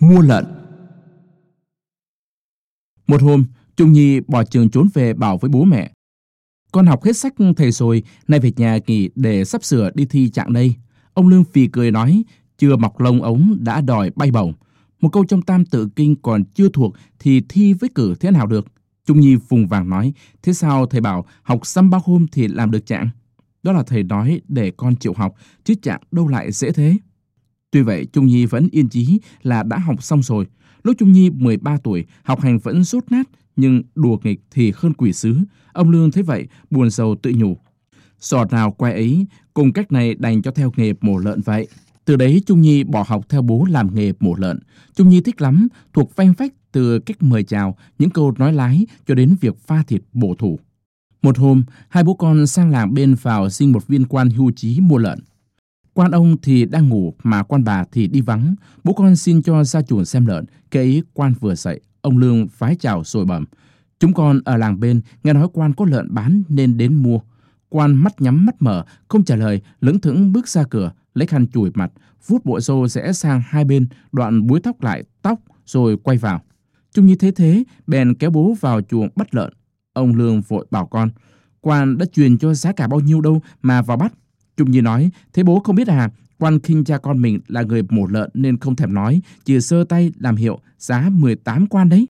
Mua lợn Một hôm, Trung Nhi bỏ trường trốn về bảo với bố mẹ. Con học hết sách thầy rồi, nay về nhà nghỉ để sắp sửa đi thi trạng đây. Ông Lương phì cười nói, chưa mọc lông ống đã đòi bay bổng. Một câu trong tam tự kinh còn chưa thuộc thì thi với cử thế nào được. Trung Nhi vùng vàng nói, thế sao thầy bảo học xăm bao hôm thì làm được trạng? Đó là thầy nói để con chịu học, chứ trạng đâu lại dễ thế. Tuy vậy, Trung Nhi vẫn yên chí là đã học xong rồi. Lúc Trung Nhi 13 tuổi, học hành vẫn rốt nát, nhưng đùa nghịch thì hơn quỷ sứ. Ông Lương thấy vậy, buồn sầu tự nhủ. Sọt nào quay ấy, cùng cách này đành cho theo nghề mổ lợn vậy. Từ đấy Trung Nhi bỏ học theo bố làm nghề mổ lợn. Trung Nhi thích lắm, thuộc phanh phách từ cách mời chào, những câu nói lái cho đến việc pha thịt bổ thủ. Một hôm, hai bố con sang làng bên vào xin một viên quan hưu trí mua lợn. Quan ông thì đang ngủ mà quan bà thì đi vắng. Bố con xin cho ra chuồng xem lợn. Cái ý quan vừa dậy, ông Lương phái chào rồi bẩm. Chúng con ở làng bên nghe nói quan có lợn bán nên đến mua. Quan mắt nhắm mắt mở, không trả lời, lững thững bước ra cửa, lấy khăn chùi mặt, vuốt bộ râu rẽ sang hai bên, đoạn búi tóc lại tóc rồi quay vào. Trung như thế thế, bèn kéo bố vào chuồng bắt lợn. Ông Lương vội bảo con, quan đã truyền cho giá cả bao nhiêu đâu mà vào bắt. Trung Nhi nói, thế bố không biết à, quan khinh cha con mình là người mổ lợn nên không thèm nói, chỉ sơ tay làm hiệu giá 18 quan đấy.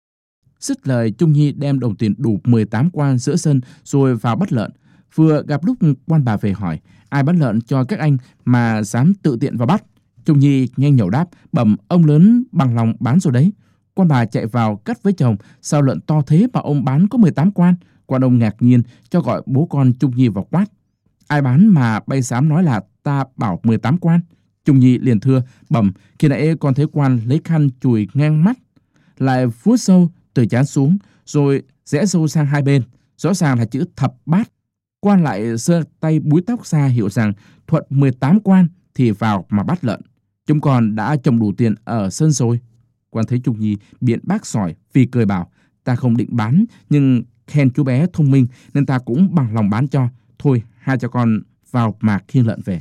Dứt lời Trung Nhi đem đồng tiền đủ 18 quan giữa sân rồi vào bắt lợn. Vừa gặp lúc quan bà về hỏi, ai bắt lợn cho các anh mà dám tự tiện vào bắt. Trung Nhi nhanh nhẩu đáp, bẩm ông lớn bằng lòng bán rồi đấy. Quan bà chạy vào cắt với chồng, sao lợn to thế mà ông bán có 18 quan. Quan ông ngạc nhiên cho gọi bố con Trung Nhi vào quát. Ai bán mà bay dám nói là ta bảo 18 quan. Trung Nhi liền thưa, bẩm, khi nãy con thấy quan lấy khăn chùi ngang mắt, lại vuốt sâu từ chán xuống, rồi rẽ sâu sang hai bên. Rõ ràng là chữ thập bát. Quan lại sơ tay búi tóc ra hiểu rằng thuận 18 quan thì vào mà bắt lợn. Chúng con đã trồng đủ tiền ở sân rồi. Quan thấy Trung Nhi biện bác sỏi vì cười bảo, ta không định bán, nhưng khen chú bé thông minh nên ta cũng bằng lòng bán cho. Thôi, hai cho con vào mạc khiêng lợn về.